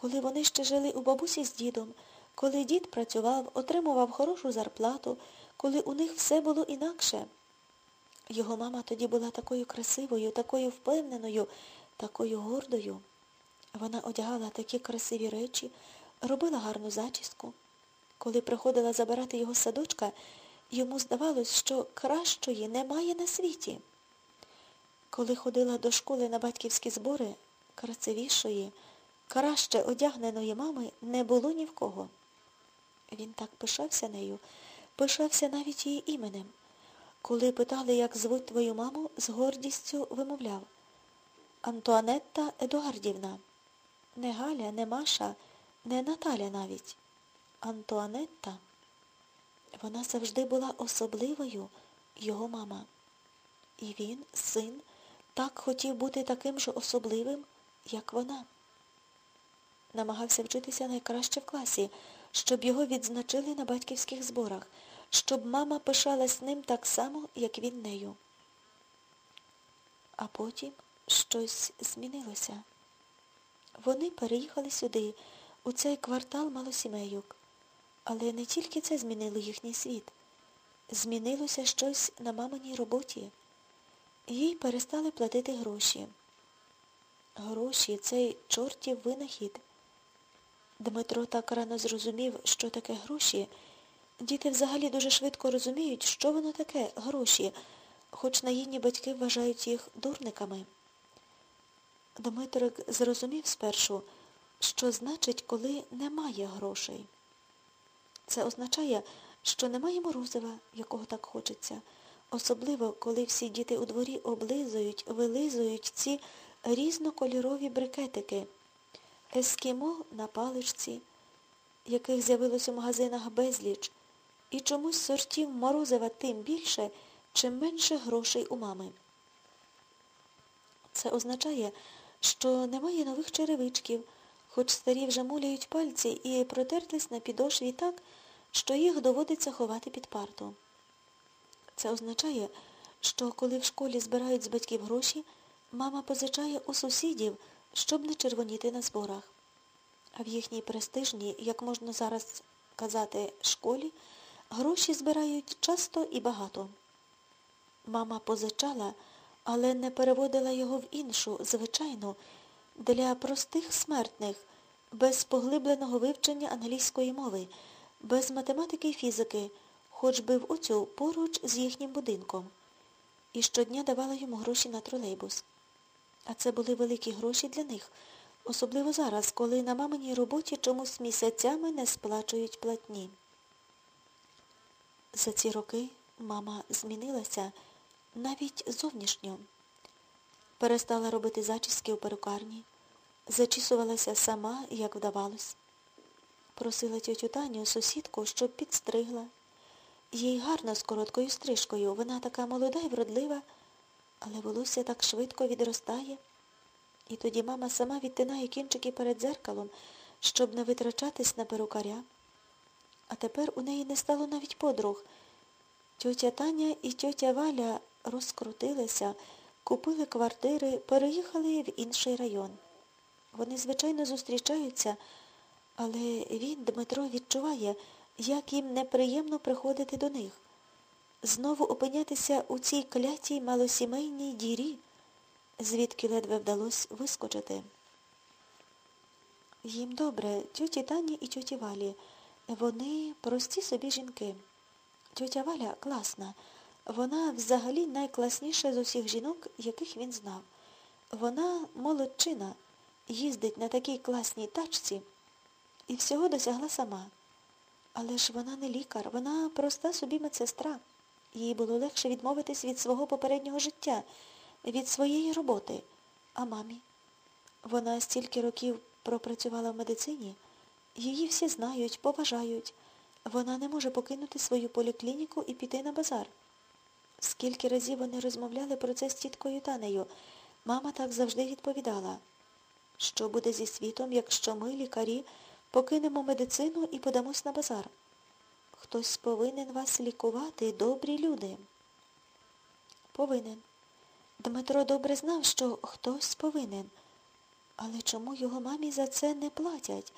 коли вони ще жили у бабусі з дідом, коли дід працював, отримував хорошу зарплату, коли у них все було інакше. Його мама тоді була такою красивою, такою впевненою, такою гордою. Вона одягала такі красиві речі, робила гарну зачіску. Коли приходила забирати його з садочка, йому здавалось, що кращої немає на світі. Коли ходила до школи на батьківські збори, красивішої, краще одягненої мами не було ні в кого. Він так пишався нею, пишався навіть її іменем. Коли питали, як звуть твою маму, з гордістю вимовляв Антуанетта Едуардівна. Не Галя, не Маша, не Наталя навіть. Антуанетта. Вона завжди була особливою, його мама. І він, син, так хотів бути таким же особливим, як вона. Намагався вчитися найкраще в класі, щоб його відзначили на батьківських зборах, щоб мама пишалась ним так само, як він нею. А потім щось змінилося. Вони переїхали сюди, у цей квартал малосімейок. Але не тільки це змінило їхній світ. Змінилося щось на маминій роботі. Їй перестали платити гроші. Гроші цей чортів винахід. Дмитро так рано зрозумів, що таке гроші. Діти взагалі дуже швидко розуміють, що воно таке гроші, хоч наїдні батьки вважають їх дурниками. Дмитрик зрозумів спершу, що значить, коли немає грошей. Це означає, що немає морозива, якого так хочеться, особливо, коли всі діти у дворі облизують, вилизують ці різнокольорові брикетики, ескімо на паличці, яких з'явилось у магазинах безліч, і чомусь сортів морозива тим більше, чим менше грошей у мами. Це означає, що немає нових черевичків, хоч старі вже муляють пальці і протерлись на підошві так, що їх доводиться ховати під парту. Це означає, що коли в школі збирають з батьків гроші, мама позичає у сусідів, щоб не червоніти на зборах. А в їхній престижній, як можна зараз казати, школі, гроші збирають часто і багато. Мама позичала, але не переводила його в іншу, звичайну, для простих смертних, без поглибленого вивчення англійської мови, без математики і фізики, хоч би в оцю поруч з їхнім будинком. І щодня давала йому гроші на тролейбус. А це були великі гроші для них, особливо зараз, коли на маминій роботі чомусь місяцями не сплачують платні. За ці роки мама змінилася навіть зовнішньо. Перестала робити зачіски у перукарні, зачісувалася сама, як вдавалось. Просила тьотю Таню, сусідку, щоб підстригла. Їй гарно з короткою стрижкою, вона така молода і вродлива, але волосся так швидко відростає. І тоді мама сама відтинає кінчики перед дзеркалом, щоб не витрачатись на перукаря. А тепер у неї не стало навіть подруг. Тьотя Таня і тьотя Валя розкрутилися, купили квартири, переїхали в інший район. Вони, звичайно, зустрічаються, але він, Дмитро, відчуває, як їм неприємно приходити до них. Знову опинятися у цій клятій малосімейній дірі, звідки ледве вдалося вискочити. Їм добре, тьоті Тані і тьоті Валі. Вони прості собі жінки. Тьотя Валя класна. Вона взагалі найкласніша з усіх жінок, яких він знав. Вона молодчина, їздить на такій класній тачці і всього досягла сама. Але ж вона не лікар, вона проста собі медсестра. Їй було легше відмовитись від свого попереднього життя, від своєї роботи. А мамі? Вона стільки років пропрацювала в медицині. Її всі знають, поважають. Вона не може покинути свою поліклініку і піти на базар. Скільки разів вони розмовляли про це з тіткою Танею, мама так завжди відповідала, що буде зі світом, якщо ми, лікарі, покинемо медицину і подамось на базар. Хтось повинен вас лікувати, добрі люди. Повинен. Дмитро добре знав, що хтось повинен. Але чому його мамі за це не платять?